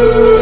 you.